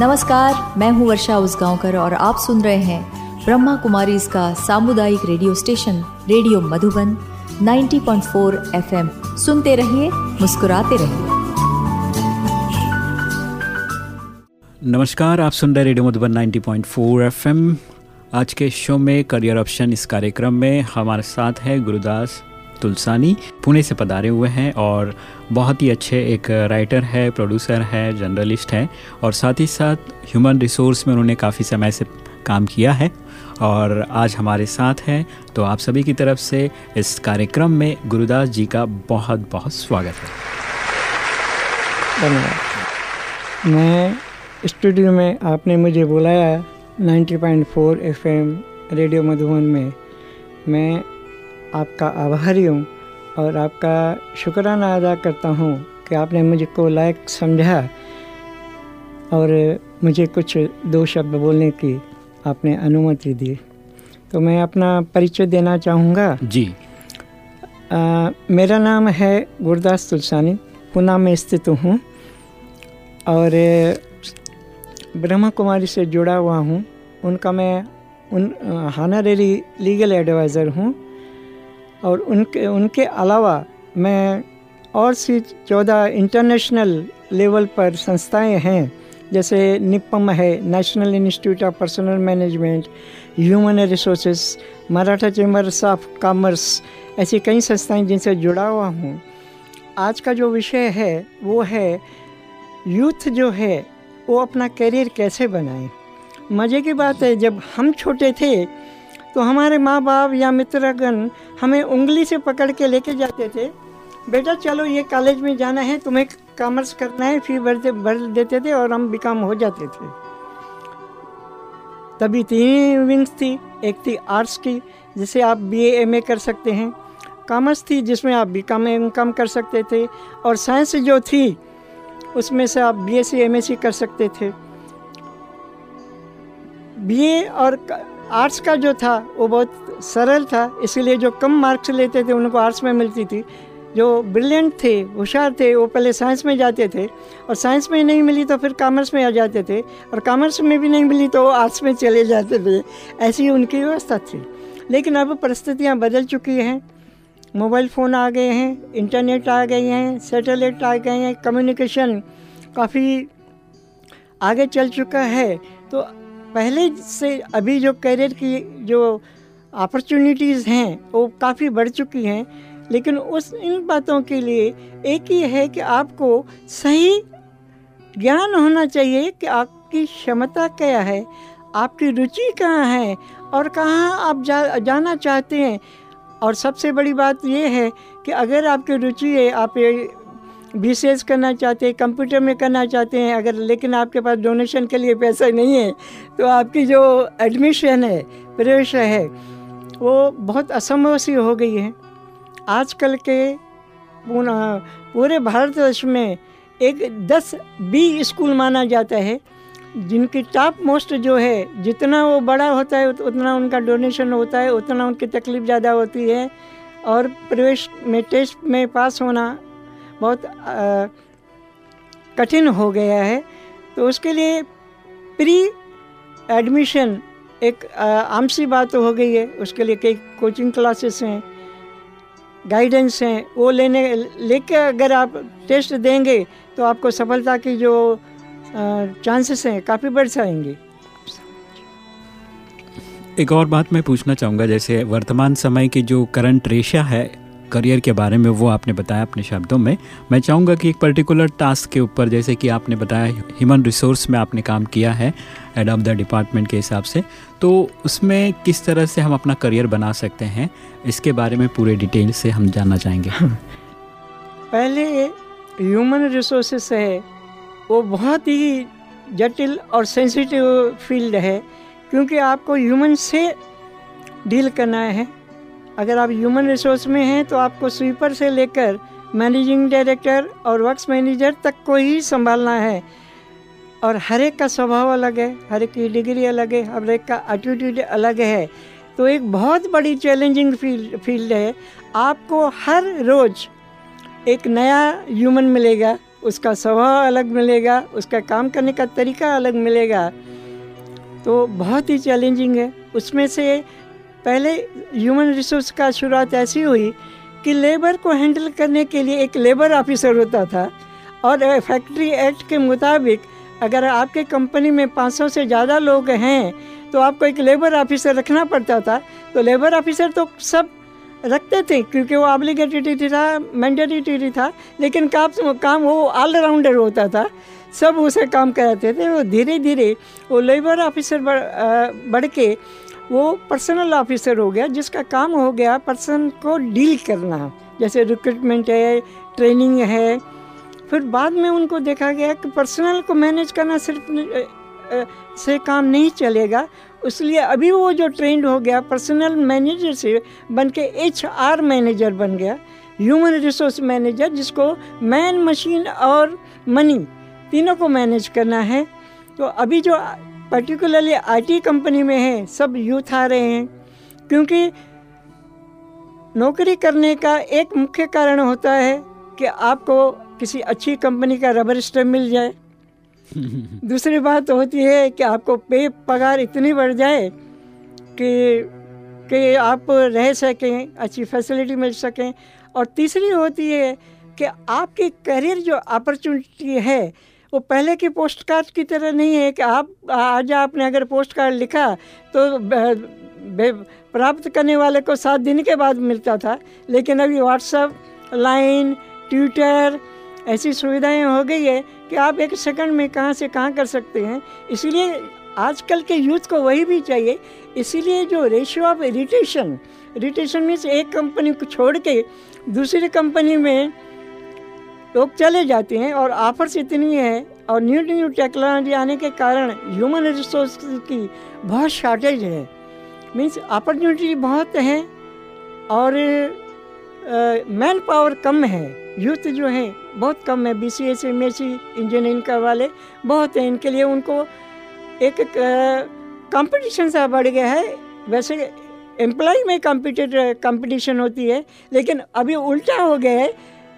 नमस्कार, मैं हूँ वर्षा उसगांवकर और आप सुन रहे हैं ब्रह्मा कुमारी इसका सामुदायिक radio station, radio Madhuban 90.4 FM. सुनते रहिए, मुस्कुराते रहिए। नमस्कार, आप सुन रहे रेडियो मधुबन 90.4 एफएम। आज के शो में करियर ऑप्शन इस कार्यक्रम में हमारे साथ है गुरुदास तुलसानी पुणे से पधारे हुए हैं और बहुत ही अच्छे एक राइटर है प्रोड्यूसर है जर्नलिस्ट है और साथ ही साथ ह्यूमन रिसोर्स में उन्होंने काफ़ी समय से काम किया है और आज हमारे साथ हैं। तो आप सभी की तरफ़ से इस कार्यक्रम में गुरुदास जी का बहुत बहुत स्वागत है। धन्यवाद। मैं स्टूडियो में आपने मुझे बुलाया 90.4 एफएम रेडियो मधुबन में। मैं आपका आभारी हूँ और आपका शुक्राना अदा करता हूँ कि आपने मुझको लायक समझा और मुझे कुछ दो शब्द बोलने की आपने अनुमति दी। तो मैं अपना परिचय देना चाहूँगा। जी। आ, मेरा नाम है गुरदास तुलसानी पुणे में स्थित हूँ और ब्रह्मा कुमारी से जुड़ा हुआ हूँ। उनका मैं उन हानरेरी लीगल एडवाइज़र हूँ। और उनके उनके अलावा मैं और सी चौदह इंटरनेशनल लेवल पर संस्थाएँ हैं, जैसे निपम है national institute of personnel management human resources Maratha chambers of commerce ऐसी कई संस्थाएँ जिनसे जुड़ा हुआ हूँ। आज का जो विषय है, वो है यूथ जो है, वो अपना करियर कैसे बनाए? मज़े की बात है, जब हम छोटे थे तो हमारे माँ बाप या मित्रगण हमें उंगली से पकड़ के लेके जाते थे। बेटा, चलो ये कॉलेज में जाना है, तुम्हें कॉमर्स करना है फ़ी भरते भर देते थे और हम बीकॉम हो जाते थे। तभी तीन विंग्स थी, एक थी आर्ट्स की, जिसे आप बी ए कर सकते हैं। कॉमर्स थी, जिसमें आप बी कॉम एम कॉम कर सकते थे और साइंस जो थी, उसमें से आप B S C M S C कर सकते थे। बी ए और आर्ट्स का जो था, वो बहुत सरल था, इसीलिए जो कम मार्क्स लेते थे, उनको आर्ट्स में मिलती थी। जो ब्रिलियंट थे, होशियार थे, वो पहले साइंस में जाते थे, और साइंस में नहीं मिली तो फिर कॉमर्स में आ जाते थे, और कॉमर्स में भी नहीं मिली तो वो आर्ट्स में चले जाते थे। ऐसी उनकी व्यवस्था थी। लेकिन अब परिस्थितियाँ बदल चुकी हैं। मोबाइल फ़ोन आ गए हैं, इंटरनेट आ गए हैं, सैटेलाइट आ गए हैं, कम्युनिकेशन काफ़ी आगे चल चुका है। तो पहले से अभी जो करियर की जो अपॉर्चुनिटीज़ हैं, वो काफ़ी बढ़ चुकी हैं, लेकिन उस इन बातों के लिए एक ही है कि आपको सही ज्ञान होना चाहिए कि आपकी क्षमता क्या है, आपकी रुचि कहाँ है और कहाँ आप जा, जाना चाहते हैं। और सबसे बड़ी बात ये है कि अगर आपकी रुचि है, आप बी करना चाहते हैं, कंप्यूटर में करना चाहते हैं, अगर लेकिन आपके पास डोनेशन के लिए पैसा नहीं है तो आपकी जो एडमिशन है प्रवेश है, वो बहुत असंभव सी हो गई है। आजकल के पूरे भारतवर्ष में एक दस बी स्कूल माना जाता है, जिनकी टॉप मोस्ट जो है, जितना वो बड़ा होता है, उतना उनका डोनेशन होता है, उतना उनकी तकलीफ़ ज़्यादा होती है, और प्रवेश में टेस्ट में पास होना बहुत कठिन हो गया है। तो उसके लिए प्री एडमिशन एक आम सी बात हो गई है। उसके लिए कई कोचिंग क्लासेस हैं, गाइडेंस हैं। वो लेने, लेके अगर आप टेस्ट देंगे तो आपको सफलता की जो चांसेस हैं, काफ़ी बढ़ जाएँगे। एक और बात मैं पूछना चाहूँगा, जैसे वर्तमान समय की जो करंट रेशा है करियर के बारे में वो आपने बताया अपने शब्दों में। मैं चाहूँगा कि एक पर्टिकुलर टास्क के ऊपर, जैसे कि आपने बताया ह्यूमन रिसोर्स में आपने काम किया है हेड ऑफ़ द डिपार्टमेंट के हिसाब से तो उसमें किस तरह से हम अपना करियर बना सकते हैं, इसके बारे में पूरे डिटेल से हम जानना चाहेंगे। पहले ह्यूमन रिसोर्सेस है, वो बहुत ही जटिल और सेंसिटिव फ़ील्ड है, क्योंकि आपको ह्यूमन से डील करना है। अगर आप ह्यूमन रिसोर्स में हैं तो आपको स्वीपर से लेकर मैनेजिंग डायरेक्टर और वर्क्स मैनेजर तक को ही संभालना है। और हर एक का स्वभाव अलग है, हर एक की डिग्री अलग है, हर एक का एटीट्यूड अलग है। तो एक बहुत बड़ी चैलेंजिंग फ़ील्ड फ़ील्ड है। आपको हर रोज़ एक नया ह्यूमन मिलेगा, उसका स्वभाव अलग मिलेगा, उसका काम करने का तरीका अलग मिलेगा। तो बहुत ही चैलेंजिंग है। उसमें से पहले ह्यूमन रिसोर्स का शुरुआत ऐसी हुई कि लेबर को हैंडल करने के लिए एक लेबर ऑफिसर होता था और फैक्ट्री एक्ट के मुताबिक अगर आपके कंपनी में 500 से ज़्यादा लोग हैं तो आपको एक लेबर ऑफिसर रखना पड़ता था। तो लेबर ऑफिसर तो सब रखते थे क्योंकि वो ऑब्लिगेटरी था मैंडेटरी था लेकिन काम काम वो ऑलराउंडर होता था। सब उसे काम कराते थे वो धीरे धीरे वो लेबर ऑफिसर बढ़, के वो पर्सनल ऑफिसर हो गया, जिसका काम हो गया पर्सन को डील करना। जैसे रिक्रूटमेंट है ट्रेनिंग है। फिर बाद में उनको देखा गया कि पर्सनल को मैनेज करना सिर्फ़ से काम नहीं चलेगा। इसलिए अभी वो जो ट्रेंड हो गया पर्सनल मैनेजर से बन के एच आर मैनेजर बन गया ह्यूमन रिसोर्स मैनेजर जिसको मैन मशीन और मनी तीनों को मैनेज करना है। तो अभी जो पर्टिकुलरली आईटी कंपनी में है सब यूथ आ रहे हैं क्योंकि नौकरी करने का एक मुख्य कारण होता है कि आपको किसी अच्छी कंपनी का रबर स्टैम्प मिल जाए। दूसरी बात होती है कि आपको पे पगार इतनी बढ़ जाए कि कि आप रह सकें अच्छी फैसिलिटी मिल सकें। और तीसरी होती है कि आपकी करियर जो अपॉर्चुनिटी है वो पहले की पोस्ट कार्ड की तरह नहीं है कि आप, आज आपने अगर पोस्ट कार्ड लिखा तो प्राप्त करने वाले को सात दिन के बाद मिलता था। लेकिन अभी व्हाट्सअप लाइन ट्विटर ऐसी सुविधाएँ हो गई है कि आप एक सेकंड में कहाँ से कहाँ कर सकते हैं। इसीलिए आजकल के यूथ को वही भी चाहिए। इसीलिए जो ratio of irritation irritation means एक कंपनी को छोड़ के दूसरी कंपनी में लोग चले जाते हैं और ऑफर्स इतनी है और न्यू न्यू टेक्नोलॉजी आने के कारण ह्यूमन रिसोर्स की बहुत शॉर्टेज है। मीन्स अपॉर्चुनिटी बहुत है और मैन पावर कम है। यूथ जो है बहुत कम है। B C S M S C engineering का वाले बहुत हैं। इनके लिए उनको एक कंपटीशन सा बढ़ गया है। वैसे एम्प्लॉय में कंपिटेटर कंपटीशन होती है, लेकिन अभी उल्टा हो गया है।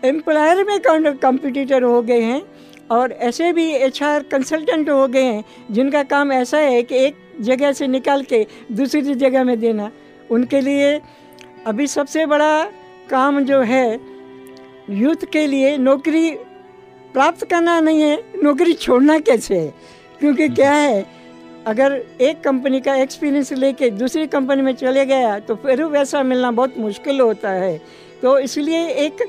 एम्प्लॉयर में कंपिटिटर हो गए हैं और ऐसे भी एच आर कंसल्टेंट हो गए हैं जिनका काम ऐसा है कि एक जगह से निकाल के दूसरी जगह में देना। उनके लिए अभी सबसे बड़ा काम जो है यूथ के लिए नौकरी प्राप्त करना नहीं है नौकरी छोड़ना कैसे है? क्योंकि क्या है अगर एक कंपनी का एक्सपीरियंस लेके दूसरी कंपनी में चले गया तो फिर वैसा मिलना बहुत मुश्किल होता है। तो इसलिए एक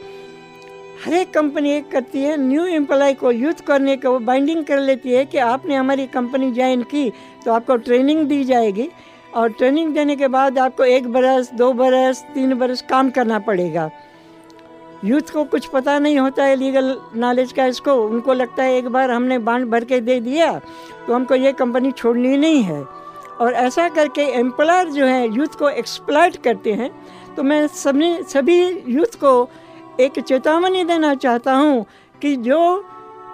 हर एक कंपनी एक करती है न्यू एम्प्लॉय को यूथ करने को बाइंडिंग कर लेती है कि आपने हमारी कंपनी ज्वाइन की तो आपको ट्रेनिंग दी जाएगी और ट्रेनिंग देने के बाद आपको एक बरस, दो बरस, तीन बरस काम करना पड़ेगा। यूथ को कुछ पता नहीं होता है लीगल नॉलेज का इसको, उनको लगता है एक बार हमने बांड भर के दे दिया तो हमको ये कंपनी छोड़नी नहीं है। और ऐसा करके एम्प्लॉयर जो है यूथ को एक्सप्लॉयट करते हैं तो मैं सभी सभी यूथ को एक चेतावनी देना चाहता हूँ कि जो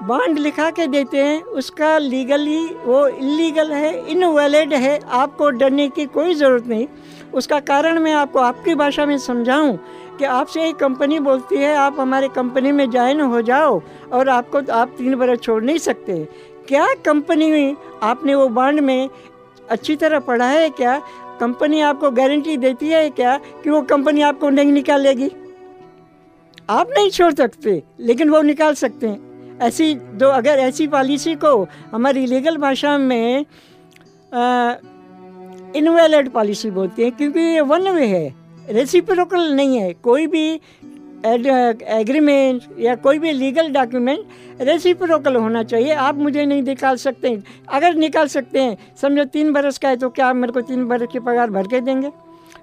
बॉन्ड लिखा के देते हैं, उसका लीगली वो इलीगल है इनवैलिड है, आपको डरने की कोई ज़रूरत नहीं। उसका कारण मैं आपको आपकी भाषा में समझाऊं कि आपसे एक कंपनी बोलती है, आप हमारे कंपनी में ज्वाइन हो जाओ और आपको आप तीन बरस छोड़ नहीं सकते। क्या कंपनी में आपने वो बॉन्ड में अच्छी तरह पढ़ा है क्या? कंपनी आपको गारंटी देती है क्या कि वो कंपनी आपको नहीं निकालेगी? आप नहीं छोड़ सकते, लेकिन वो निकाल सकते हैं। ऐसी दो, अगर ऐसी पॉलिसी को हमारी लीगल भाषा में इनवैलिड पॉलिसी बोलते हैं, क्योंकि ये वन वे है। रेसिप्रोकल नहीं है। कोई भी एग्रीमेंट या कोई भी लीगल डॉक्यूमेंट रेसिप्रोकल होना चाहिए। आप मुझे नहीं निकाल सकते अगर निकाल सकते हैं, समझो तीन बरस का है तो क्या आप मेरे को तीन बरस की पगार भर के देंगे?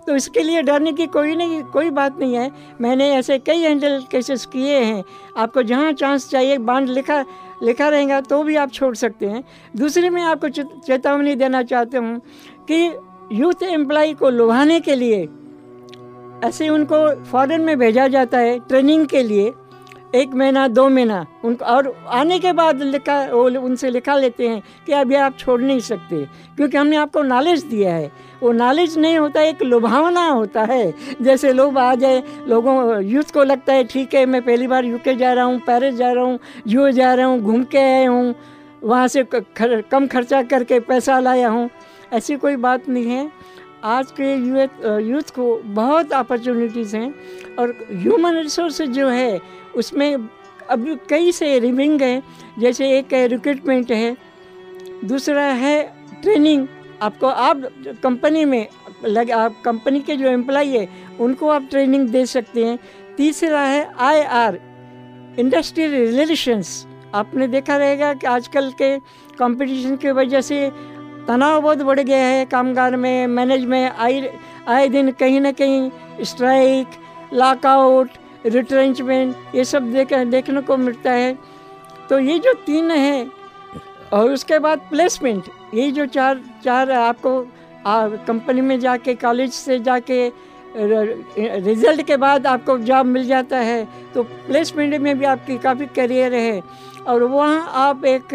तो इसके लिए डरने की कोई नहीं, कोई बात नहीं है। मैंने ऐसे कई हैंडल केसेस किए हैं। आपको जहाँ चांस चाहिए बाँध लिखा लिखा रहेगा तो भी आप छोड़ सकते हैं। दूसरे में आपको चेतावनी देना चाहता हूँ कि यूथ एम्प्लॉय को लुभाने के लिए ऐसे उनको फॉरेन में भेजा जाता है ट्रेनिंग के लिए। एक महीना, दो महीना, उनको और आने के बाद लिखा, वो उनसे लिखा लेते हैं कि अभी आप छोड़ नहीं सकते, क्योंकि हमने आपको नॉलेज दिया है। वो नॉलेज नहीं होता, एक लुभावना होता है। जैसे लोग आ जाए, लोगों यूथ को लगता है, ठीक है, मैं पहली बार यूके जा रहा हूँ पेरिस जा रहा हूँ यू जा रहा हूँ, घूम के आया हूँ, वहाँ से कम खर्चा करके पैसा लाया हूँ। ऐसी कोई बात नहीं है। आज के यूथ यूथ को बहुत अपॉर्चुनिटीज़ हैं और ह्यूमन रिसोर्स जो है, उसमें अब कई से रिविंग है। जैसे एक है रिक्रूटमेंट है, दूसरा है ट्रेनिंग आपको आप कंपनी में लग, आप कंपनी के जो एम्प्लॉय है, उनको आप ट्रेनिंग दे सकते हैं। तीसरा है आई आर इंडस्ट्रियल रिलेशंस आपने देखा रहेगा कि आजकल के कंपटीशन की वजह से तनाव बहुत बढ़ गया है कामगार में, मैनेज में, आए आए दिन कहीं ना कहीं स्ट्राइक लॉकआउट रिट्रेंचमेंट ये सब देख, देखने को मिलता है। तो ये जो तीन है, और उसके बाद प्लेसमेंट ये जो चार चार आपको कंपनी में जाके कॉलेज से जाके रिज़ल्ट के बाद आपको जॉब मिल जाता है। तो प्लेसमेंट में भी आपकी काफ़ी करियर है, और वहाँ आप एक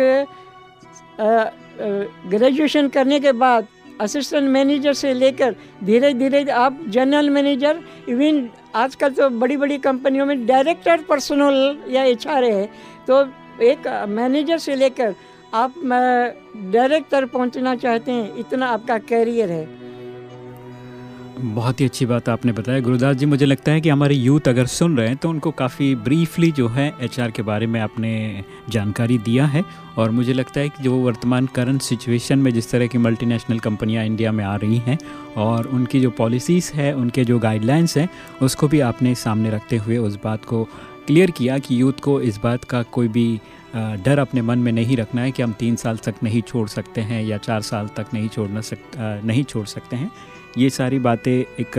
ग्रेजुएशन करने के बाद असिस्टेंट मैनेजर से लेकर धीरे धीरे आप जनरल मैनेजर इवन आजकल तो बड़ी बड़ी कंपनियों में डायरेक्टर पर्सनल या एच आर है तो एक मैनेजर से लेकर आप डायरेक्टर पहुँचना चाहते हैं, इतना आपका कैरियर है। बहुत ही अच्छी बात आपने बताया। गुरुदास जी, मुझे लगता है कि हमारे यूथ अगर सुन रहे हैं तो उनको काफ़ी ब्रीफली जो है एचआर के बारे में आपने जानकारी दिया है। और मुझे लगता है कि जो वर्तमान करंट सिचुएशन में जिस तरह की मल्टीनेशनल कंपनियाँ इंडिया में आ रही हैं, और उनकी जो पॉलिसीज़ है, उनके जो गाइडलाइंस हैं, उसको भी आपने सामने रखते हुए उस बात को क्लियर किया कि यूथ को इस बात का कोई भी डर अपने मन में नहीं रखना है कि हम तीन साल तक नहीं छोड़ सकते हैं या चार साल तक नहीं छोड़ना सक नहीं छोड़ सकते हैं। ये सारी बातें एक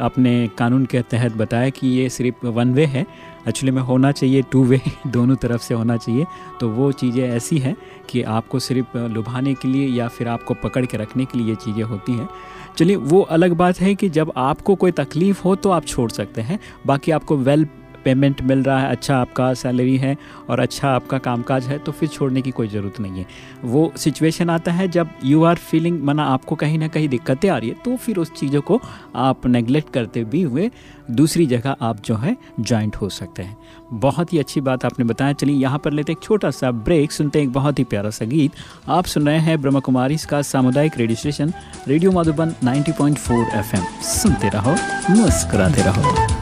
अपने कानून के तहत बताया कि ये सिर्फ़ वन वे है। एक्चुअली में होना चाहिए टू वे दोनों तरफ़ से होना चाहिए। तो वो चीज़ें ऐसी हैं कि आपको सिर्फ़ लुभाने के लिए या फिर आपको पकड़ के रखने के लिए ये चीज़ें होती हैं। चलिए, वो अलग बात है कि जब आपको कोई तकलीफ़ हो तो आप छोड़ सकते हैं। बाकी आपको वेल पेमेंट मिल रहा है अच्छा आपका सैलरी है और अच्छा आपका कामकाज है तो फिर छोड़ने की कोई ज़रूरत नहीं है। वो सिचुएशन आता है जब यू आर फीलिंग मना आपको कहीं ना कहीं दिक्कतें आ रही है तो फिर उस चीज़ों को आप नेगलेक्ट करते भी हुए दूसरी जगह आप जो है ज्वाइंट हो सकते हैं। बहुत ही अच्छी बात आपने बताया। चलिए यहाँ पर लेते एक छोटा सा ब्रेक सुनते हैं एक बहुत ही प्यारा सा गीत। आप सुन रहे हैं ब्रह्म कुमारी का सामुदायिक radio station, radio Madhuban 90.4 FM. सुनते रहो, मुस्कुराते रहो।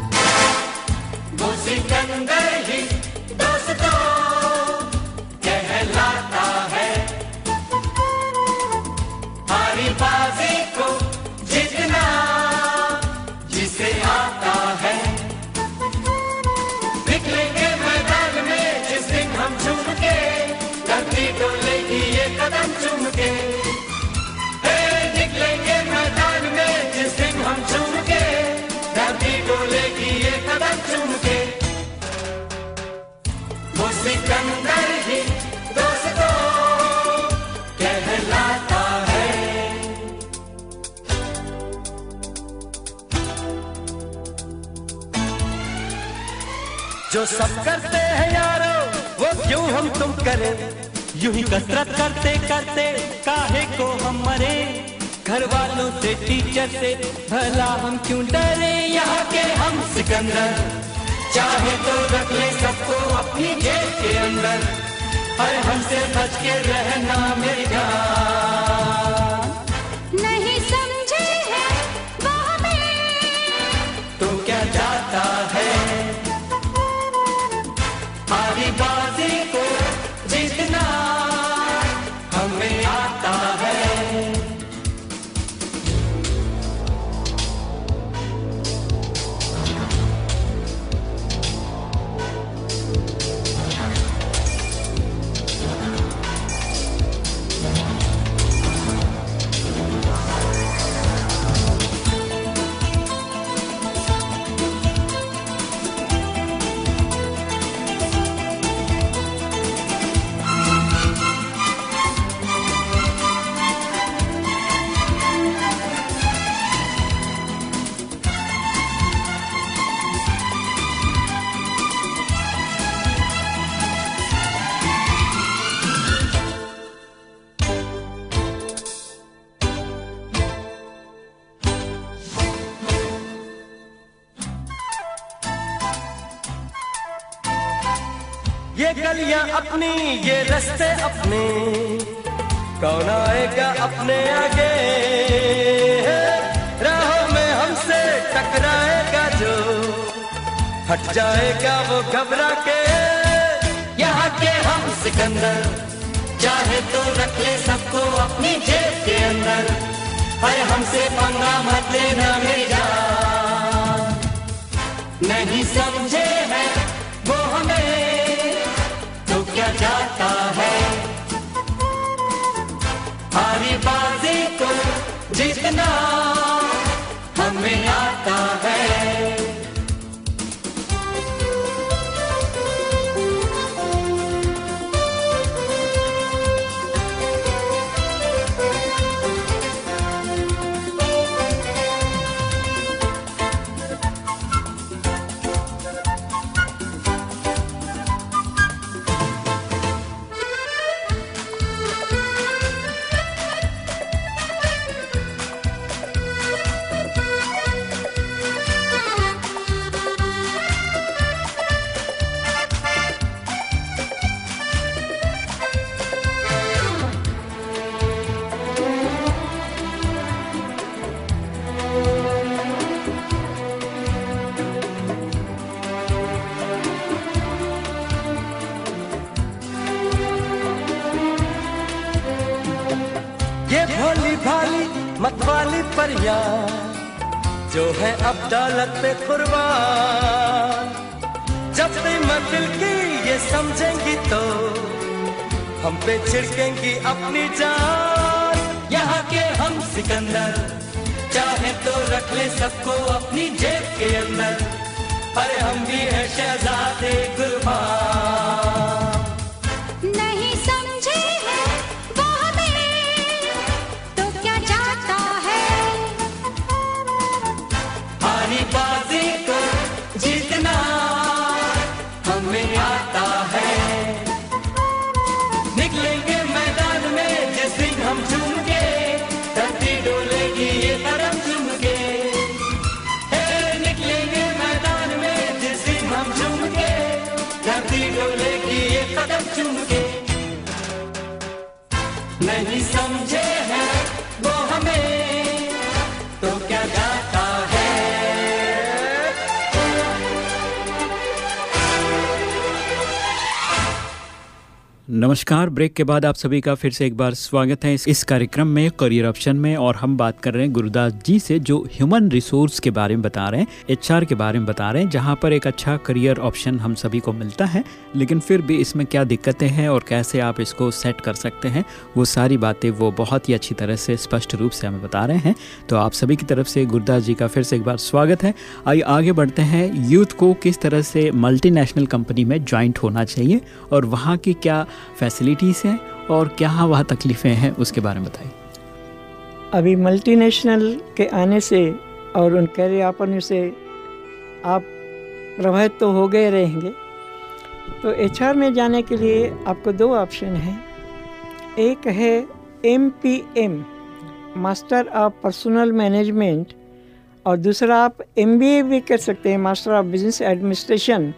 जो सब करते हैं यारो, वो क्यों हम तुम करें? यूँ ही कसरत करते करते, काहे को हम मरे? घर वालों से, टीचर से, भला हम क्यों डरे? यहाँ के हम सिकंदर, चाहे तो रख ले सबको अपनी जेब के अंदर हर हमसे बच के रहना मेरी गलियाँ अपनी, ये रस्ते अपने। कौन आएगा अपने आगे? राहों में हमसे टकराएगा जो। हट जाएगा वो घबरा के। यहाँ के हम सिकंदर, चाहे तो रख ले सबको अपनी जेब के अंदर। अरे हमसे पंगा मत लेना मेरी। नहीं समझे है वो हमें। जाता है। हारी बाजी को जीतना हमें आता जो है अब दौलत पे कुर्बान। जब भी मैं दिल की ये समझेंगी तो हम पे छिड़केंगी अपनी जान। यहाँ के हम सिकंदर, चाहे तो रख ले सबको अपनी जेब के अंदर। अरे हम भी है शहजादे कुर्बान नहीं समझे। नमस्कार ब्रेक के बाद आप सभी का फिर से एक बार स्वागत है इस, कार्यक्रम में करियर ऑप्शन में और हम बात कर रहे हैं गुरुदास जी से जो ह्यूमन रिसोर्स के बारे में बता रहे हैं एचआर के बारे में बता रहे हैं जहाँ पर एक अच्छा करियर ऑप्शन हम सभी को मिलता है लेकिन फिर भी इसमें क्या दिक्कतें हैं और कैसे आप इसको सेट कर सकते हैं वो सारी बातें वो बहुत ही अच्छी तरह से स्पष्ट रूप से हमें बता रहे हैं। तो आप सभी की तरफ़ से गुरुदास जी का फिर से एक बार स्वागत है। आइए आगे बढ़ते हैं यूथ को किस तरह से मल्टीनेशनल कंपनी में ज्वाइंट होना चाहिए और वहाँ की क्या फैसिलिटीज़ हैं और क्या वहाँ तकलीफ़ें हैं, उसके बारे में बताइए। अभी मल्टीनेशनल के आने से और उन कैरियापन से आप प्रभावित तो हो गए रहेंगे। तो एचआर में जाने के लिए आपको दो ऑप्शन हैं। एक है M P M master of personnel management और दूसरा आप एम बी ए भी कर सकते हैं master of business administration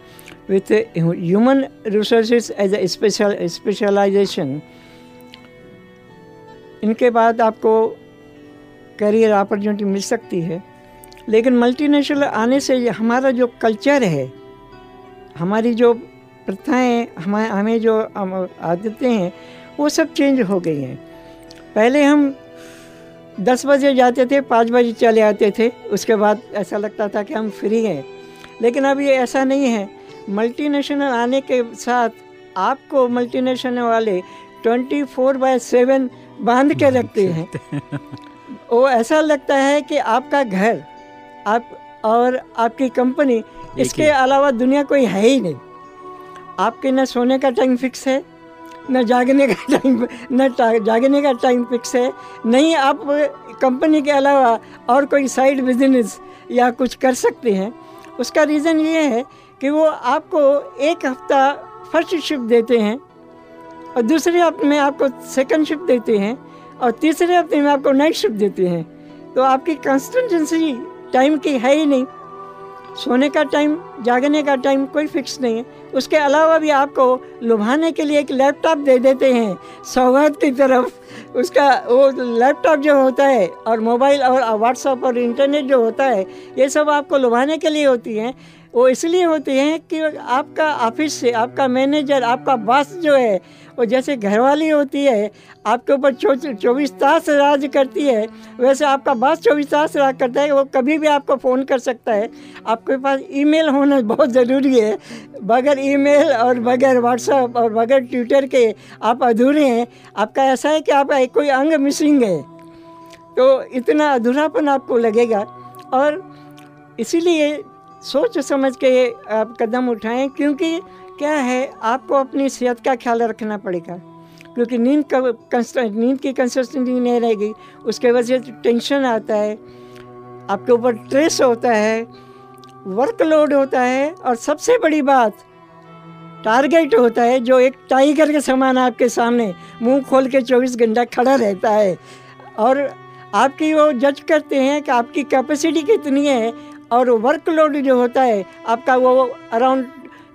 with human resources as a special specialisation इनके बाद आपको करियर अपॉर्चुनिटी मिल सकती है। लेकिन मल्टीनेशनल आने से हमारा जो कल्चर है, हमारी जो प्रथाएँ हमें हमें जो आदतें हैं, वो सब चेंज हो गई हैं। पहले हम दस बजे जाते थे, पाँच बजे चले आते थे, उसके बाद ऐसा लगता था कि हम फ्री हैं। लेकिन अब ये ऐसा नहीं है। मल्टीनेशनल आने के साथ आपको मल्टीनेशनल वाले ट्वेंटी फोर बाय सेवन बाँध के रखते हैं। वो ऐसा लगता है कि आपका घर आप और आपकी कंपनी इसके अलावा दुनिया कोई है ही नहीं। आपके न सोने का टाइम फिक्स है न जागने का टाइम न जागने का टाइम फिक्स है नहीं आप कंपनी के अलावा और कोई साइड बिज़नेस या कुछ कर सकते हैं। उसका रीज़न ये है कि वो आपको एक हफ़्ता फ़र्स्ट शिफ्ट देते हैं और दूसरे हफ़्ते में आपको सेकंड शिफ्ट देते हैं और तीसरे हफ़्ते में आपको नाइट शिफ्ट देते हैं। तो आपकी कंसिस्टेंसी टाइम की है ही नहीं। सोने का टाइम जागने का टाइम कोई फिक्स नहीं है। उसके अलावा भी आपको लुभाने के लिए एक लैपटॉप दे देते हैं, सौगात की तरफ़। उसका वो लैपटॉप जो होता है और मोबाइल और व्हाट्सअप और इंटरनेट जो होता है, ये सब आपको लुभाने के लिए होती हैं। वो इसलिए होती हैं कि आपका ऑफ़िस से, आपका मैनेजर, आपका बॉस जो है, वो जैसे घरवाली होती है, आपके ऊपर चौबीस तास राज करती है, वैसे आपका बॉस चौबीस तास राज करता है, वो कभी भी आपको फ़ोन कर सकता है। आपके पास ईमेल होना बहुत ज़रूरी है। बगैर ईमेल और बगैर व्हाट्सएप और बगैर ट्विटर के आप अधूरे हैं। आपका ऐसा है कि आपका कोई अंग मिसिंग है तो इतना अधूरापन आपको लगेगा। और इसीलिए सोच समझ के आप कदम उठाएँ, क्योंकि क्या है, आपको अपनी सेहत का ख्याल रखना पड़ेगा। क्योंकि नींद का नींद की कंसिस्टेंसी नहीं रहेगी, उसके वजह से टेंशन आता है, आपके ऊपर स्ट्रेस होता है वर्कलोड होता है, और सबसे बड़ी बात टारगेट होता है, जो एक टाइगर के समान आपके सामने मुँह खोल के 24 घंटा खड़ा रहता है। और आपकी वो जज करते हैं कि आपकी कैपेसिटी कितनी है और वर्कलोड जो होता है, आपका वो around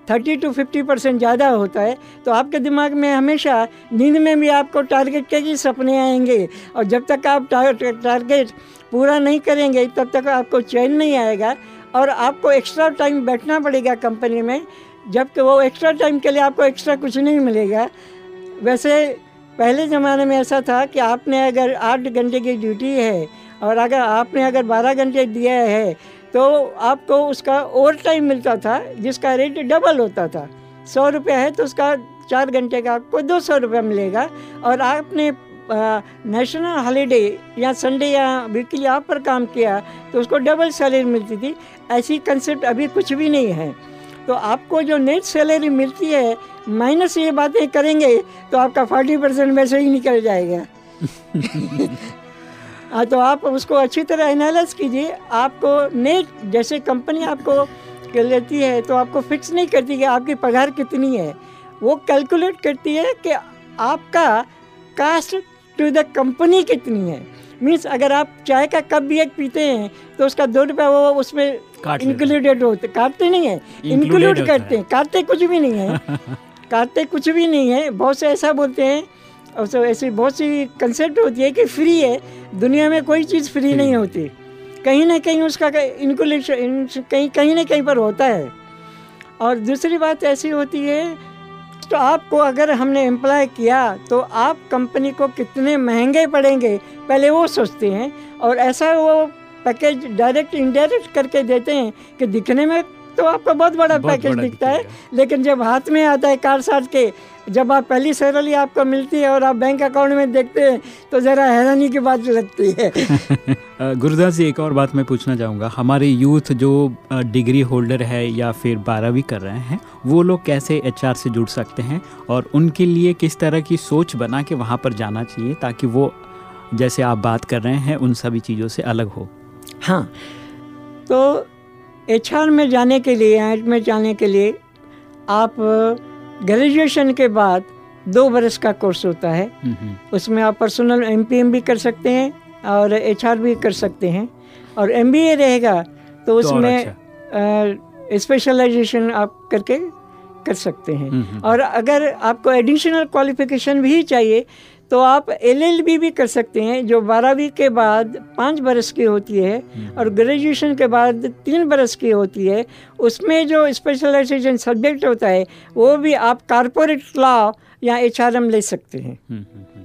thirty to fifty percent ज़्यादा होता है तो आपके दिमाग में हमेशा नींद में भी आपको टारगेट के ही सपने आएँगे। और जब तक आप टारगेट पूरा नहीं करेंगे, तब तक आपको चैन नहीं आएगा और आपको एक्स्ट्रा टाइम बैठना पड़ेगा कंपनी में। जबकि वो एक्स्ट्रा टाइम के लिए आपको एक्स्ट्रा कुछ नहीं मिलेगा। वैसे पहले ज़माने में ऐसा था कि आपने अगर आठ घंटे की ड्यूटी है और अगर आपने अगर बारह घंटे दिया है तो आपको उसका ओवर टाइम मिलता था, जिसका रेट डबल होता था। सौ रुपया है तो उसका चार घंटे का आपको दो सौ रुपया मिलेगा। और आपने नेशनल हॉलीडे या संडे या वीकली आप पर काम किया तो उसको डबल सैलरी मिलती थी। ऐसी कंसेप्ट अभी कुछ भी नहीं है। तो आपको जो नेट सैलरी मिलती है माइनस ये बातें करेंगे तो आपका फोर्टी परसेंट वैसे ही निकल जाएगा। हाँ तो आप उसको अच्छी तरह एनालाइज कीजिए। आपको नेट जैसे कंपनी आपको लेती है तो आपको फिक्स नहीं करती कि आपकी पगार कितनी है। वो कैलकुलेट करती है कि आपका कास्ट टू द कंपनी कितनी है। मीन्स अगर आप चाय का कप भी एक पीते हैं तो उसका दो रुपया वो उसमें इंक्लूडेड होते काटते नहीं है। इंक्लूड करते हैं। काटते कुछ भी नहीं है। काटते कुछ भी नहीं है। बहुत से ऐसा बोलते हैं और सब ऐसी बहुत सी कंसेप्ट होती है कि फ्री है। दुनिया में कोई चीज़ फ्री नहीं होती। कहीं ना कहीं उसका इनकुलेशन कहीं कहीं ना कहीं पर होता है। और दूसरी बात ऐसी होती है तो आपको अगर हमने एम्प्लॉय किया तो आप कंपनी को कितने महँगे पड़ेंगे पहले वो सोचते हैं। और ऐसा वो पैकेज डायरेक्ट इनडायरेक्ट करके देते हैं कि दिखने में तो आपको बहुत बड़ा बहुत पैकेज दिखता है। लेकिन जब हाथ में आता है कार साथ के जब आप पहली सैलरी आपको मिलती है और आप बैंक अकाउंट में देखते हैं तो ज़रा हैरानी की बात लगती है। गुरुदास जी एक और बात मैं पूछना चाहूँगा। हमारे यूथ जो डिग्री होल्डर है या फिर बारहवीं कर रहे हैं वो लोग कैसे एचआर से जुड़ सकते हैं और उनके लिए किस तरह की सोच बना के वहाँ पर जाना चाहिए ताकि वो जैसे आप बात कर रहे हैं उन सभी चीज़ों से अलग हो? हाँ तो एचआर में जाने के लिए एच में जाने के लिए आप ग्रेजुएशन के बाद दो बरस का कोर्स होता है। उसमें आप पर्सनल एमपीएम भी कर सकते हैं और एचआर भी कर सकते हैं। और एमबीए रहेगा तो, तो उसमें स्पेशलाइजेशन आप करके कर सकते हैं। और अगर आपको एडिशनल क्वालिफिकेशन भी चाहिए तो आप एलएलबी भी कर सकते हैं जो बारहवीं के बाद पाँच बरस की होती है हम्म। और ग्रेजुएशन के बाद तीन बरस की होती है उसमें जो स्पेशलाइजेशन सब्जेक्ट होता है वो भी आप कारपोरेट लॉ या एचआरएम ले सकते हैं। हम्म, हम्म,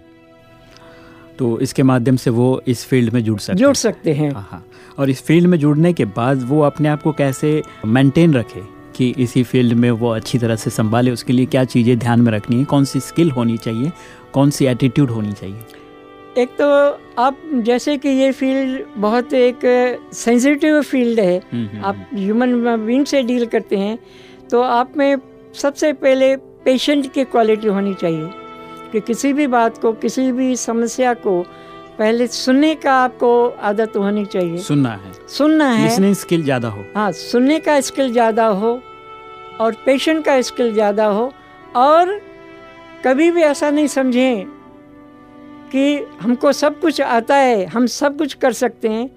तो इसके माध्यम से वो इस फ़ील्ड में जुड़ सकते जुड़ सकते हैं। और इस फ़ील्ड में जुड़ने के बाद वो अपने आप को कैसे मेंटेन रखे? कि इसी फ़ील्ड में वो अच्छी तरह से संभाले। उसके लिए क्या चीज़ें ध्यान में रखनी है? कौन सी स्किल होनी चाहिए? कौन सी एटीट्यूड होनी चाहिए? एक तो आप जैसे कि ये फ़ील्ड बहुत एक सेंसिटिव फ़ील्ड है। हम्म, हम्म, आप ह्यूमन। बींग से डील करते हैं तो आप में सबसे पहले पेशेंट की क्वालिटी होनी चाहिए। कि किसी भी बात को किसी भी समस्या को पहले सुनने का आपको आदत होनी चाहिए। सुनना है। सुनना है। लिसनिंग स्किल ज़्यादा हो। हाँ सुनने का स्किल ज़्यादा हो। और पेशेंट का स्किल ज़्यादा हो। और कभी भी ऐसा नहीं समझें कि हमको सब कुछ आता है हम सब कुछ कर सकते हैं।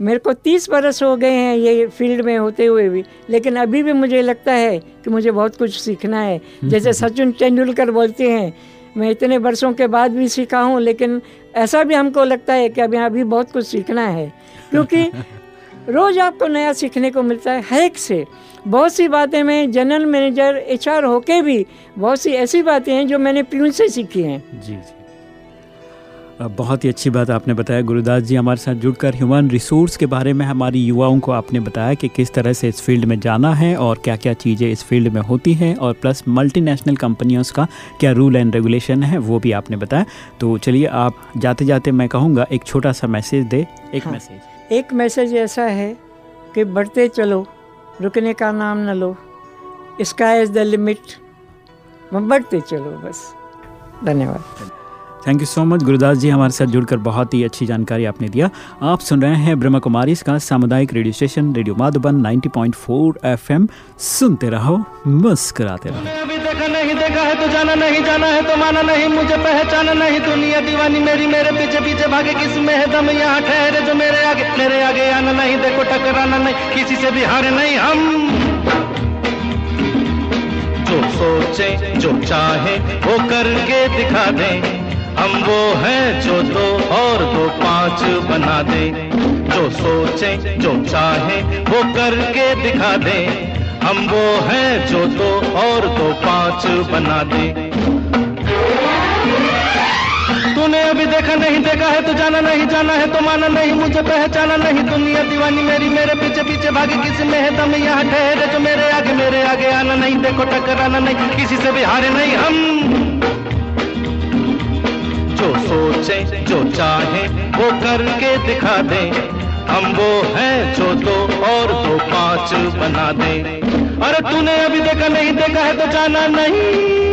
मेरे को तीस बरस हो गए हैं ये फ़ील्ड में होते हुए भी लेकिन अभी भी मुझे लगता है कि मुझे बहुत कुछ सीखना है। जैसे सचिन तेंदुलकर बोलते हैं मैं इतने वर्षों के बाद भी सीखा हूँ लेकिन ऐसा भी हमको लगता है कि अभी अभी बहुत कुछ सीखना है। क्योंकि रोज़ आपको नया सीखने को मिलता है हर एक से। बहुत सी बातें मैं जनरल मैनेजर एच आर होके भी बहुत सी ऐसी बातें हैं जो मैंने प्यून से सीखी हैं। जी जी। बहुत ही अच्छी बात आपने बताया। गुरुदास जी हमारे साथ जुड़कर ह्यूमन रिसोर्स के बारे में हमारी युवाओं को आपने बताया कि किस तरह से इस फ़ील्ड में जाना है और क्या क्या चीज़ें इस फ़ील्ड में होती हैं और प्लस मल्टीनेशनल कंपनियों का क्या रूल एंड रेगुलेशन है वो भी आपने बताया। तो चलिए आप जाते जाते मैं कहूँगा एक छोटा सा मैसेज दे एक हाँ। मैसेज एक मैसेज ऐसा है कि बढ़ते चलो। रुकने का नाम न लो। स्काई इज़ द लिमिट बढ़ते चलो बस। धन्यवाद। Thank you so much Gurudas ji, हमारे साथ जुड़कर बहुत ही अच्छी जानकारी आपने दिया। आप सुन रहे हैं ब्रह्मा कुमारी इसका सामुदायिक radio station, radio Madhuban 90.4 FM. सुनते रहो, मुस्कराते रहो। नहीं देखा है तो जाना नहीं, जाना है तो माना नहीं, मुझे पहचाना नहीं। दुनिया दीवानी मेरी, मेरे पीछे पीछे भागे किसमें है दम? यहाँ ठहरे जो मेरे आगे मेरे आगे आना नहीं, देखो टकराना नहीं, किसी से भी हारे नहीं हम। जो सोचे, जो चाहे, वो करके दिखा दे। हम वो हैं जो दो और दो पाँच बना दे। जो सोचे, जो चाहे, वो करके दिखा दे। हम वो हैं जो दो और दो पाँच बना दे। तूने अभी देखा नहीं, देखा है तो जाना नहीं, जाना है तो माना नहीं, मुझे पहचाना नहीं। दुनिया दीवानी मेरी, मेरे पीछे पीछे भागे किसी में है दम, यहाँ ठहरे जो मेरे आगे मेरे आगे आना नहीं, देखो टकराना नहीं, किसी से भी हारे नहीं हम। जो सोचे, जो चाहे, वो करके दिखा दे। हम वो हैं जो दो और दो पाँच बना दे। अरे तूने अभी देखा नहीं, देखा है तो जाना नहीं।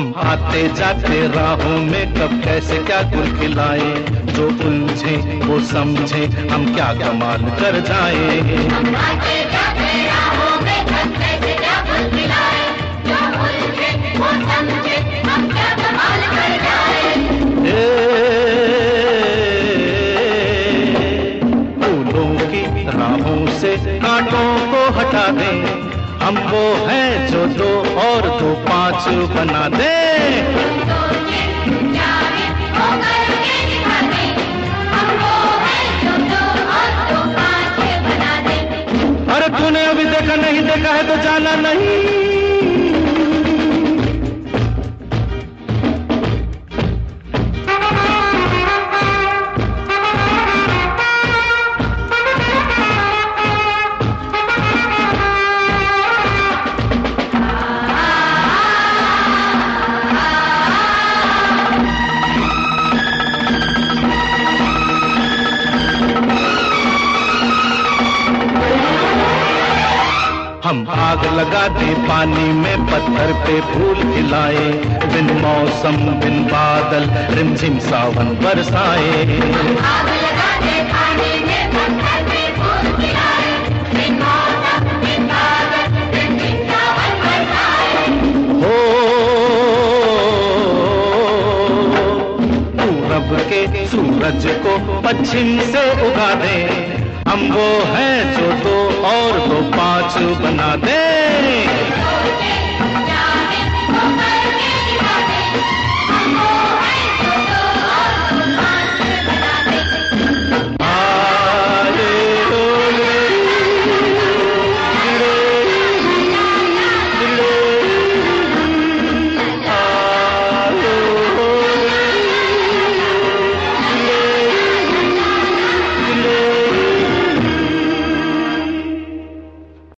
हम आते जाते राहों में कब कैसे क्या गुल खिलाए जो उलझे वो समझे हम क्या कमाल कर जाए। फूलों की राहों से कांटों को हटा दे। हम वो हैं जो दो और दो पाँच बना दे। अरे तूने अभी देखा नहीं, देखा है तो जाना नहीं। पानी में पत्थर पे फूल खिलाए बिन मौसम बिन बादल रिमझिम सावन बरसाए। सूरज को पश्चिम से उगा दे। हम वो हैं जो दो और दो पाँच बना दे।